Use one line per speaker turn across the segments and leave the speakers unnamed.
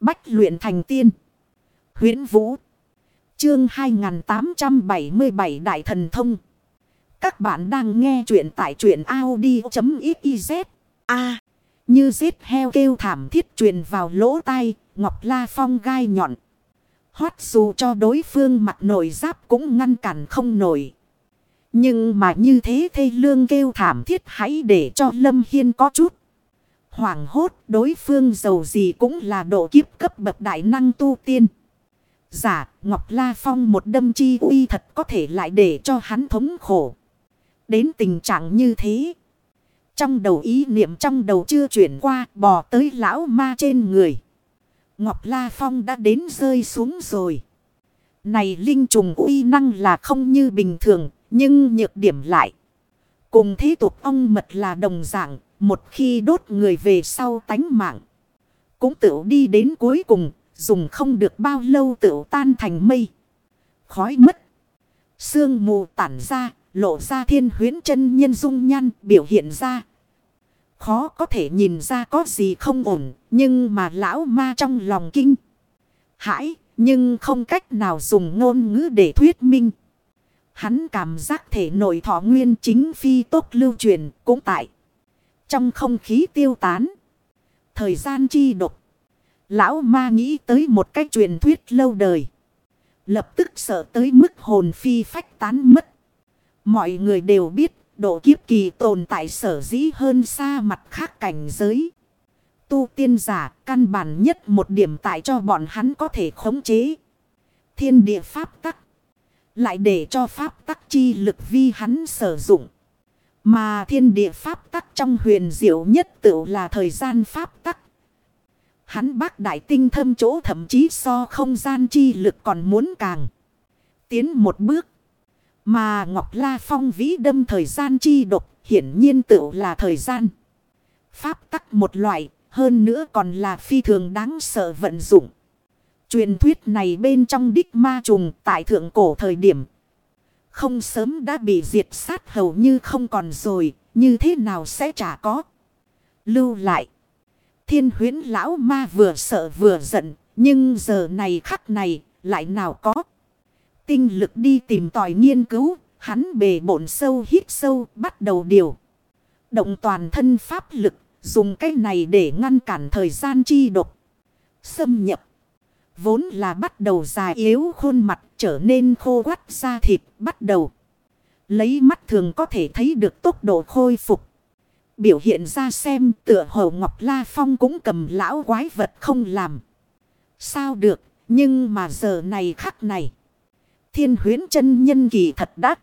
Bách luyện thành tiên. huyễn Vũ. Chương 2877 Đại Thần Thông. Các bạn đang nghe truyện tại truyện Audi.xyz. A. như giết heo kêu thảm thiết truyền vào lỗ tai. Ngọc La Phong gai nhọn. Hót dù cho đối phương mặt nổi giáp cũng ngăn cản không nổi. Nhưng mà như thế thê lương kêu thảm thiết hãy để cho Lâm Hiên có chút hoảng hốt, đối phương giàu gì cũng là độ kiếp cấp bậc đại năng tu tiên. Giả, Ngọc La Phong một đâm chi uy thật có thể lại để cho hắn thống khổ. Đến tình trạng như thế. Trong đầu ý niệm trong đầu chưa chuyển qua, bò tới lão ma trên người. Ngọc La Phong đã đến rơi xuống rồi. Này linh trùng uy năng là không như bình thường, nhưng nhược điểm lại. Cùng thế tục ong mật là đồng dạng. Một khi đốt người về sau tánh mạng. Cũng tự đi đến cuối cùng. Dùng không được bao lâu tự tan thành mây. Khói mất. Sương mù tản ra. Lộ ra thiên huyến chân nhân dung nhan biểu hiện ra. Khó có thể nhìn ra có gì không ổn. Nhưng mà lão ma trong lòng kinh. Hãi. Nhưng không cách nào dùng ngôn ngữ để thuyết minh. Hắn cảm giác thể nội thọ nguyên chính phi tốt lưu truyền cũng tại. Trong không khí tiêu tán. Thời gian chi độc. Lão ma nghĩ tới một cách truyền thuyết lâu đời. Lập tức sợ tới mức hồn phi phách tán mất. Mọi người đều biết độ kiếp kỳ tồn tại sở dĩ hơn xa mặt khác cảnh giới. Tu tiên giả căn bản nhất một điểm tại cho bọn hắn có thể khống chế. Thiên địa pháp tắc. Lại để cho pháp tắc chi lực vi hắn sử dụng. Mà thiên địa pháp tắc trong huyền diệu nhất tự là thời gian pháp tắc. Hắn bác đại tinh thâm chỗ thậm chí so không gian chi lực còn muốn càng. Tiến một bước. Mà Ngọc La Phong vĩ đâm thời gian chi độc hiển nhiên tự là thời gian. Pháp tắc một loại, hơn nữa còn là phi thường đáng sợ vận dụng. Truyền thuyết này bên trong đích ma trùng tại thượng cổ thời điểm. Không sớm đã bị diệt sát hầu như không còn rồi. Như thế nào sẽ chả có. Lưu lại. Thiên huyến lão ma vừa sợ vừa giận. Nhưng giờ này khắc này, lại nào có. Tinh lực đi tìm tòi nghiên cứu. Hắn bề bổn sâu hít sâu, bắt đầu điều. Động toàn thân pháp lực. Dùng cái này để ngăn cản thời gian chi độc. Xâm nhập. Vốn là bắt đầu già yếu khuôn mặt trở nên khô quắt da thịt bắt đầu. Lấy mắt thường có thể thấy được tốc độ khôi phục. Biểu hiện ra xem tựa hồ Ngọc La Phong cũng cầm lão quái vật không làm. Sao được, nhưng mà giờ này khắc này. Thiên huyến chân nhân kỳ thật đắc.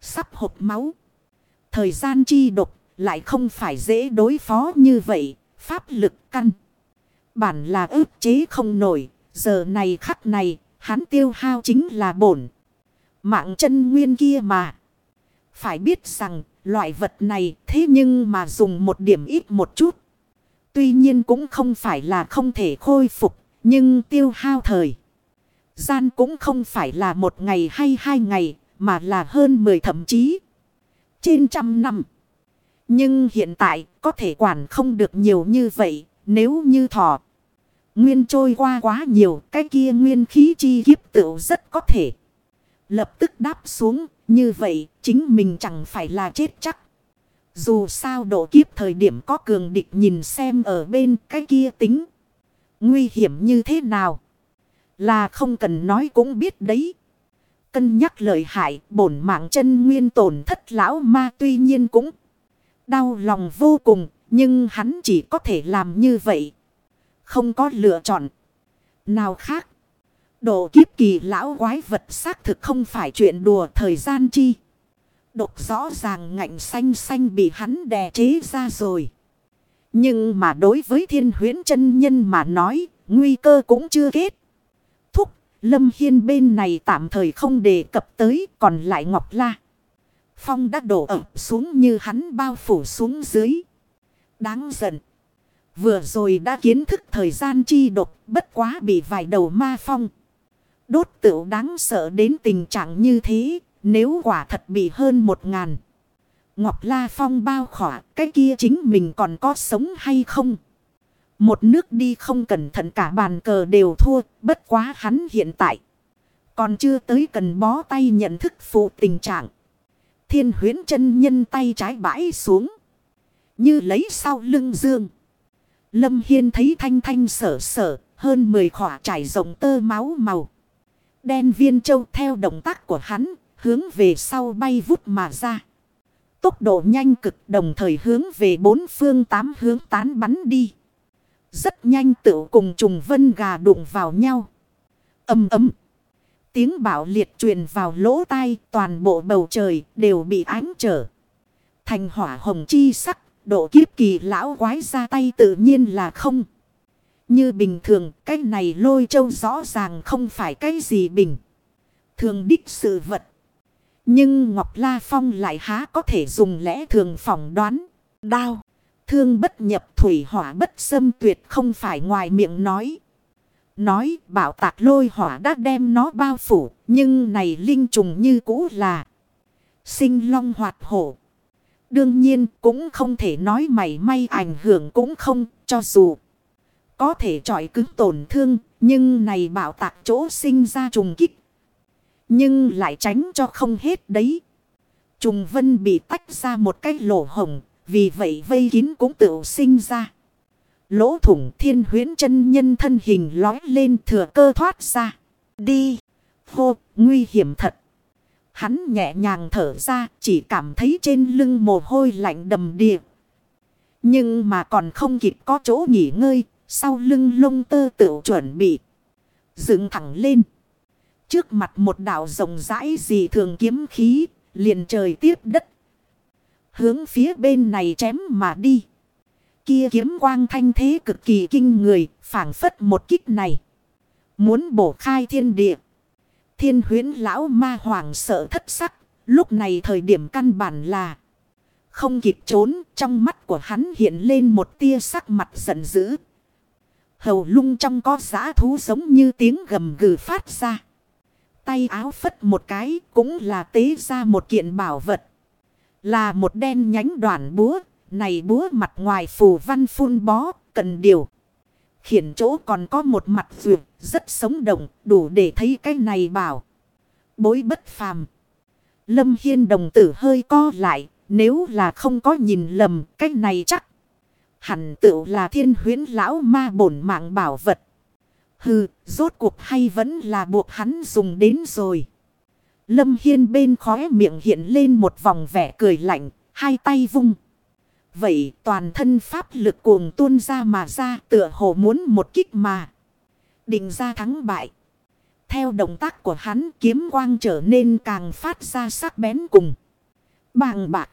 Sắp hộp máu. Thời gian chi độc lại không phải dễ đối phó như vậy. Pháp lực căn. Bản là ước chế không nổi. Giờ này khắc này, hắn tiêu hao chính là bổn. Mạng chân nguyên kia mà. Phải biết rằng, loại vật này thế nhưng mà dùng một điểm ít một chút. Tuy nhiên cũng không phải là không thể khôi phục, nhưng tiêu hao thời. Gian cũng không phải là một ngày hay hai ngày, mà là hơn mười thậm chí trên trăm năm. Nhưng hiện tại có thể quản không được nhiều như vậy, nếu như thọ. Nguyên trôi qua quá nhiều, cái kia nguyên khí chi kiếp tựu rất có thể. Lập tức đáp xuống, như vậy chính mình chẳng phải là chết chắc. Dù sao độ kiếp thời điểm có cường địch nhìn xem ở bên cái kia tính. Nguy hiểm như thế nào? Là không cần nói cũng biết đấy. Cân nhắc lợi hại bổn mạng chân nguyên tổn thất lão ma tuy nhiên cũng đau lòng vô cùng. Nhưng hắn chỉ có thể làm như vậy. Không có lựa chọn. Nào khác. Độ kiếp kỳ lão quái vật xác thực không phải chuyện đùa thời gian chi. Độc rõ ràng ngạnh xanh xanh bị hắn đè chế ra rồi. Nhưng mà đối với thiên huyến chân nhân mà nói, nguy cơ cũng chưa kết. Thúc, Lâm Hiên bên này tạm thời không đề cập tới, còn lại Ngọc La. Phong đã đổ ẩm xuống như hắn bao phủ xuống dưới. Đáng giận. Vừa rồi đã kiến thức thời gian chi độc bất quá bị vài đầu ma phong. Đốt tựu đáng sợ đến tình trạng như thế. Nếu quả thật bị hơn một ngàn. Ngọc La Phong bao khỏa cái kia chính mình còn có sống hay không? Một nước đi không cẩn thận cả bàn cờ đều thua, bất quá hắn hiện tại. Còn chưa tới cần bó tay nhận thức phụ tình trạng. Thiên huyến chân nhân tay trái bãi xuống. Như lấy sau lưng dương. Lâm Hiên thấy thanh thanh sở sở, hơn 10 khỏa trải rộng tơ máu màu. Đen viên châu theo động tác của hắn, hướng về sau bay vút mà ra. Tốc độ nhanh cực đồng thời hướng về bốn phương tám hướng tán bắn đi. Rất nhanh tự cùng trùng vân gà đụng vào nhau. Âm ấm. Tiếng bảo liệt truyền vào lỗ tai toàn bộ bầu trời đều bị ánh trở. Thành hỏa hồng chi sắc, độ kiếp kỳ lão quái ra tay tự nhiên là không. Như bình thường, cái này lôi châu rõ ràng không phải cái gì bình. Thường đích sự vật. Nhưng Ngọc La Phong lại há có thể dùng lẽ thường phỏng đoán. Đao. Thương bất nhập thủy hỏa bất xâm tuyệt không phải ngoài miệng nói. Nói bảo tạc lôi hỏa đã đem nó bao phủ. Nhưng này linh trùng như cũ là. Sinh long hoạt hổ. Đương nhiên cũng không thể nói mày may ảnh hưởng cũng không cho dù. Có thể trọi cứng tổn thương. Nhưng này bảo tạc chỗ sinh ra trùng kích. Nhưng lại tránh cho không hết đấy. Trùng vân bị tách ra một cái lỗ hồng. Vì vậy vây kín cũng tự sinh ra. Lỗ thủng thiên huyến chân nhân thân hình lói lên thừa cơ thoát ra. Đi. Hô, nguy hiểm thật. Hắn nhẹ nhàng thở ra, chỉ cảm thấy trên lưng mồ hôi lạnh đầm điệp Nhưng mà còn không kịp có chỗ nghỉ ngơi, sau lưng lông tơ tự chuẩn bị. Dựng thẳng lên. Trước mặt một đảo rộng rãi gì thường kiếm khí, liền trời tiếp đất. Hướng phía bên này chém mà đi. Kia kiếm quang thanh thế cực kỳ kinh người, phảng phất một kích này. Muốn bổ khai thiên địa. Thiên huyến lão ma hoàng sợ thất sắc. Lúc này thời điểm căn bản là. Không kịp trốn. Trong mắt của hắn hiện lên một tia sắc mặt giận dữ. Hầu lung trong có giã thú giống như tiếng gầm gừ phát ra. Tay áo phất một cái cũng là tế ra một kiện bảo vật. Là một đen nhánh đoạn búa. Này búa mặt ngoài phù văn phun bó, cần điều hiện chỗ còn có một mặt vượt rất sống động đủ để thấy cái này bảo. Bối bất phàm. Lâm Hiên đồng tử hơi co lại. Nếu là không có nhìn lầm cái này chắc. Hẳn tự là thiên huyến lão ma bổn mạng bảo vật. Hừ, rốt cuộc hay vẫn là buộc hắn dùng đến rồi. Lâm Hiên bên khóe miệng hiện lên một vòng vẻ cười lạnh, hai tay vung. Vậy toàn thân pháp lực cuồng tuôn ra mà ra, tựa hồ muốn một kích mà. Định ra thắng bại. Theo động tác của hắn, kiếm quang trở nên càng phát ra sắc bén cùng. Bàng bạc.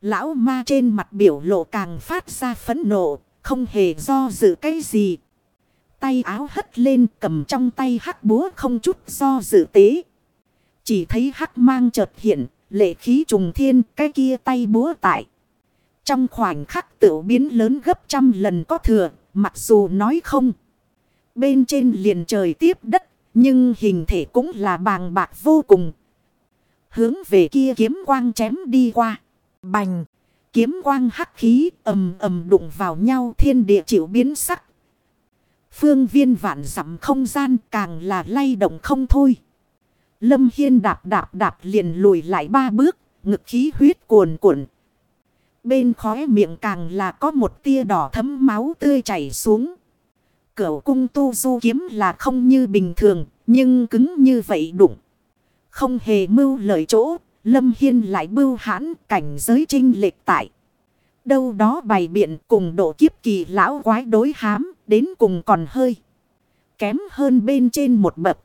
Lão ma trên mặt biểu lộ càng phát ra phẫn nộ. Không hề do dự cái gì. Tay áo hất lên, cầm trong tay hắc búa không chút do dự tế. Chỉ thấy hắc mang chợt hiện. Lệ khí trùng thiên, cái kia tay búa tại. Trong khoảnh khắc tự biến lớn gấp trăm lần có thừa. Mặc dù nói không. Bên trên liền trời tiếp đất. Nhưng hình thể cũng là bàng bạc vô cùng. Hướng về kia kiếm quang chém đi qua. Bành. Kiếm quang hắc khí ầm ầm đụng vào nhau thiên địa chịu biến sắc. Phương viên vạn dặm không gian càng là lay động không thôi. Lâm Hiên đạp đạp đạp liền lùi lại ba bước, ngực khí huyết cuồn cuộn. Bên khóe miệng càng là có một tia đỏ thấm máu tươi chảy xuống. Cửu cung tu du kiếm là không như bình thường, nhưng cứng như vậy đụng. Không hề mưu lời chỗ, Lâm Hiên lại bưu hãn cảnh giới trinh lệch tại. Đâu đó bày biện cùng độ kiếp kỳ lão quái đối hám, đến cùng còn hơi. Kém hơn bên trên một bậc.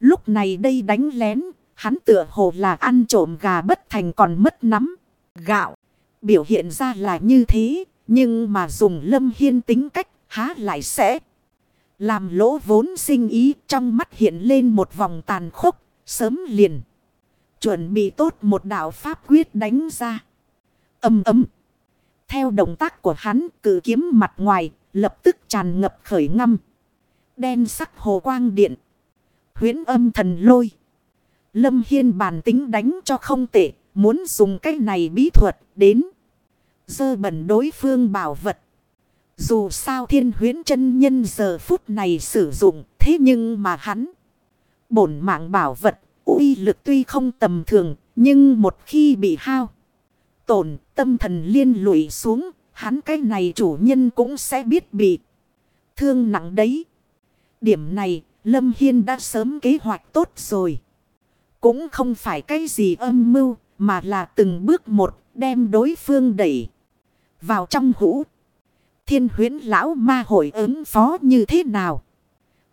Lúc này đây đánh lén, hắn tựa hồ là ăn trộm gà bất thành còn mất nắm. Gạo, biểu hiện ra là như thế, nhưng mà dùng lâm hiên tính cách, há lại sẽ. Làm lỗ vốn sinh ý trong mắt hiện lên một vòng tàn khốc, sớm liền. Chuẩn bị tốt một đạo pháp quyết đánh ra. Âm ấm. Theo động tác của hắn cử kiếm mặt ngoài lập tức tràn ngập khởi ngâm. Đen sắc hồ quang điện. huyễn âm thần lôi. Lâm Hiên bàn tính đánh cho không tệ. Muốn dùng cái này bí thuật đến. Dơ bẩn đối phương bảo vật. Dù sao thiên huyến chân nhân giờ phút này sử dụng, thế nhưng mà hắn. Bổn mạng bảo vật, uy lực tuy không tầm thường, nhưng một khi bị hao. Tổn, tâm thần liên lụy xuống, hắn cái này chủ nhân cũng sẽ biết bị thương nặng đấy. Điểm này, Lâm Hiên đã sớm kế hoạch tốt rồi. Cũng không phải cái gì âm mưu mà là từng bước một đem đối phương đẩy vào trong hũ. Thiên huyến lão ma hội ứng phó như thế nào?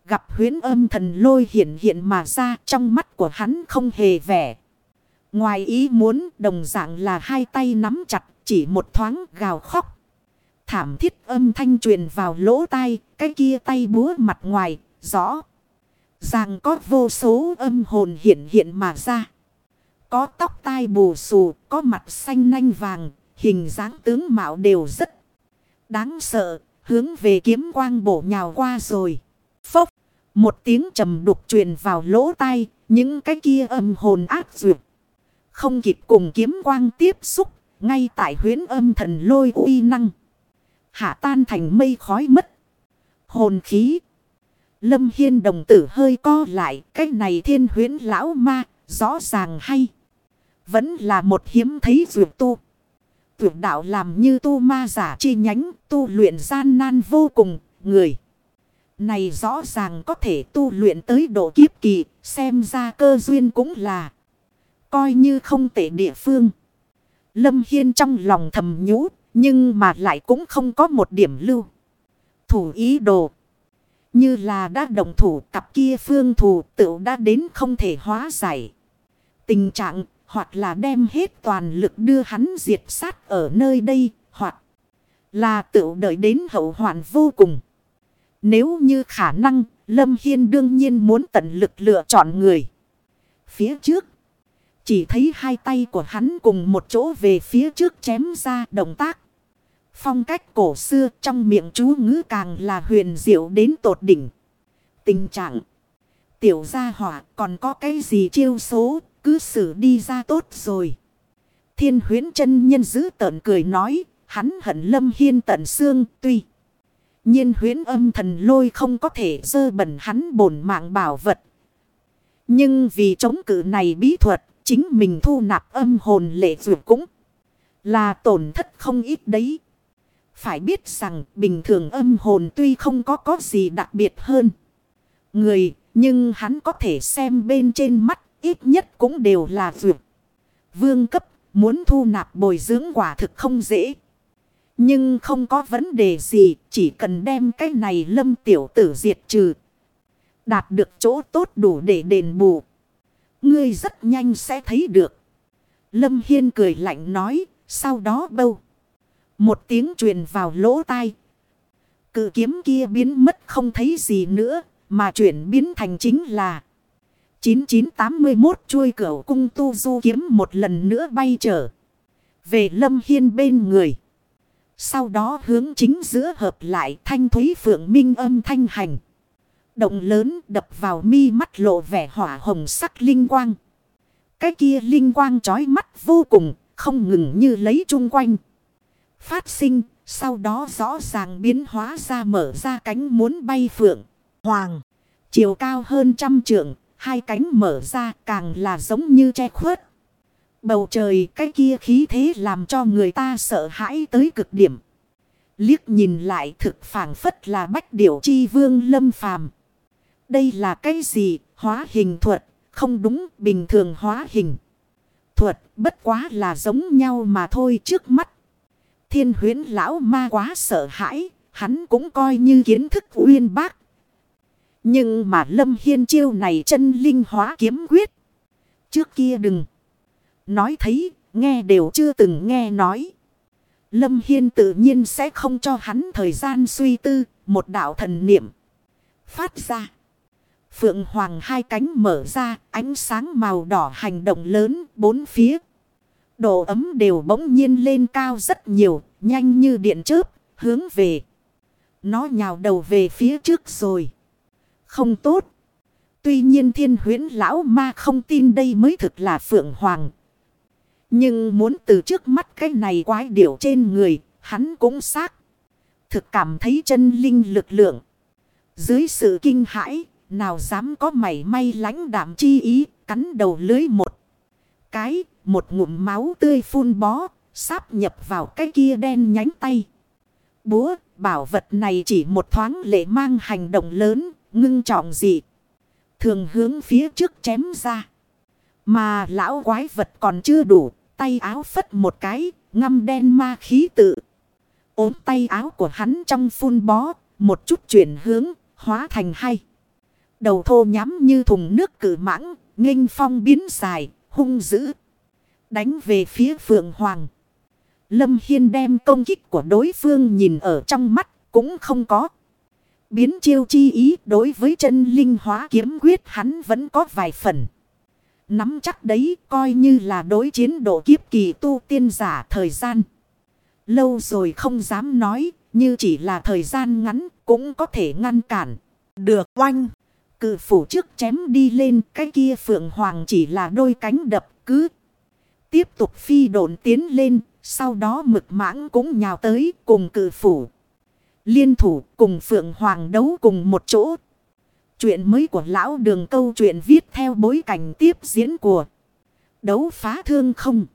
Gặp huyến âm thần lôi hiện hiện mà ra trong mắt của hắn không hề vẻ. Ngoài ý muốn đồng dạng là hai tay nắm chặt chỉ một thoáng gào khóc. Thảm thiết âm thanh truyền vào lỗ tai, cái kia tay búa mặt ngoài, rõ. Ràng có vô số âm hồn hiện hiện mà ra. Có tóc tai bù xù, có mặt xanh nanh vàng, hình dáng tướng mạo đều rất đáng sợ, hướng về kiếm quang bổ nhào qua rồi. Phốc, một tiếng trầm đục truyền vào lỗ tai, những cái kia âm hồn ác duyệt. Không kịp cùng kiếm quang tiếp xúc, ngay tại huyến âm thần lôi uy năng. Hạ tan thành mây khói mất. Hồn khí. Lâm Hiên đồng tử hơi co lại, cái này thiên huyến lão ma, rõ ràng hay. Vẫn là một hiếm thấy dược tu. Tuyệt đạo làm như tu ma giả chi nhánh, tu luyện gian nan vô cùng, người. Này rõ ràng có thể tu luyện tới độ kiếp kỳ, xem ra cơ duyên cũng là. Coi như không tệ địa phương. Lâm Hiên trong lòng thầm nhũ, nhưng mà lại cũng không có một điểm lưu. Thủ ý đồ. Như là đã đồng thủ cặp kia phương thủ tự đã đến không thể hóa giải. Tình trạng hoặc là đem hết toàn lực đưa hắn diệt sát ở nơi đây, hoặc là tự đợi đến hậu hoạn vô cùng. Nếu như khả năng, Lâm Hiên đương nhiên muốn tận lực lựa chọn người. Phía trước, chỉ thấy hai tay của hắn cùng một chỗ về phía trước chém ra động tác. Phong cách cổ xưa trong miệng chú ngữ càng là huyền diệu đến tột đỉnh. Tình trạng tiểu gia hỏa còn có cái gì chiêu số cứ xử đi ra tốt rồi. Thiên huyến chân nhân giữ tợn cười nói, hắn hận lâm hiên tận xương tuy. nhiên huyến âm thần lôi không có thể dơ bẩn hắn bổn mạng bảo vật. Nhưng vì chống cự này bí thuật, chính mình thu nạp âm hồn lệ dược cũng là tổn thất không ít đấy. Phải biết rằng bình thường âm hồn tuy không có có gì đặc biệt hơn. Người, nhưng hắn có thể xem bên trên mắt ít nhất cũng đều là dược. Vương cấp muốn thu nạp bồi dưỡng quả thực không dễ. Nhưng không có vấn đề gì, chỉ cần đem cái này lâm tiểu tử diệt trừ. Đạt được chỗ tốt đủ để đền bù. Ngươi rất nhanh sẽ thấy được. Lâm Hiên cười lạnh nói, sau đó bâu. Một tiếng truyền vào lỗ tai. Cự kiếm kia biến mất không thấy gì nữa, mà chuyển biến thành chính là 9981 chuôi cửu cung tu du kiếm một lần nữa bay trở. Về lâm hiên bên người. Sau đó hướng chính giữa hợp lại thanh thúy phượng minh âm thanh hành. Động lớn đập vào mi mắt lộ vẻ hỏa hồng sắc linh quang. Cái kia linh quang trói mắt vô cùng, không ngừng như lấy chung quanh. Phát sinh, sau đó rõ ràng biến hóa ra mở ra cánh muốn bay phượng. Hoàng, chiều cao hơn trăm trượng, Hai cánh mở ra càng là giống như che khuất. Bầu trời cái kia khí thế làm cho người ta sợ hãi tới cực điểm. Liếc nhìn lại thực phản phất là bách điểu chi vương lâm phàm. Đây là cái gì? Hóa hình thuật. Không đúng, bình thường hóa hình. Thuật bất quá là giống nhau mà thôi trước mắt. Thiên huyến lão ma quá sợ hãi. Hắn cũng coi như kiến thức uyên bác. Nhưng mà Lâm Hiên chiêu này chân linh hóa kiếm quyết. Trước kia đừng. Nói thấy, nghe đều chưa từng nghe nói. Lâm Hiên tự nhiên sẽ không cho hắn thời gian suy tư, một đạo thần niệm. Phát ra. Phượng Hoàng hai cánh mở ra, ánh sáng màu đỏ hành động lớn, bốn phía. Độ ấm đều bỗng nhiên lên cao rất nhiều, nhanh như điện chớp, hướng về. Nó nhào đầu về phía trước rồi không tốt. Tuy nhiên thiên huyến lão ma không tin đây mới thực là phượng hoàng. Nhưng muốn từ trước mắt cái này quái điểu trên người, hắn cũng xác. thực cảm thấy chân linh lực lượng. Dưới sự kinh hãi, nào dám có mảy may lánh đảm chi ý, cắn đầu lưới một. Cái, một ngụm máu tươi phun bó, sáp nhập vào cái kia đen nhánh tay. Búa, bảo vật này chỉ một thoáng lệ mang hành động lớn, ngưng trọng dị. Thường hướng phía trước chém ra. Mà lão quái vật còn chưa đủ, tay áo phất một cái, ngâm đen ma khí tự. ốm tay áo của hắn trong phun bó, một chút chuyển hướng, hóa thành hay. Đầu thô nhắm như thùng nước cử mãng, nghênh phong biến dài, hung dữ. Đánh về phía phượng hoàng. Lâm Hiên đem công kích của đối phương nhìn ở trong mắt, cũng không có. Biến chiêu chi ý đối với chân linh hóa kiếm quyết hắn vẫn có vài phần. Nắm chắc đấy coi như là đối chiến độ kiếp kỳ tu tiên giả thời gian. Lâu rồi không dám nói, như chỉ là thời gian ngắn cũng có thể ngăn cản. Được oanh, cự phủ trước chém đi lên cái kia phượng hoàng chỉ là đôi cánh đập cứ. Tiếp tục phi độn tiến lên, sau đó mực mãng cũng nhào tới cùng cự phủ. Liên thủ cùng phượng hoàng đấu cùng một chỗ. Chuyện mới của lão đường câu chuyện viết theo bối cảnh tiếp diễn của đấu phá thương không.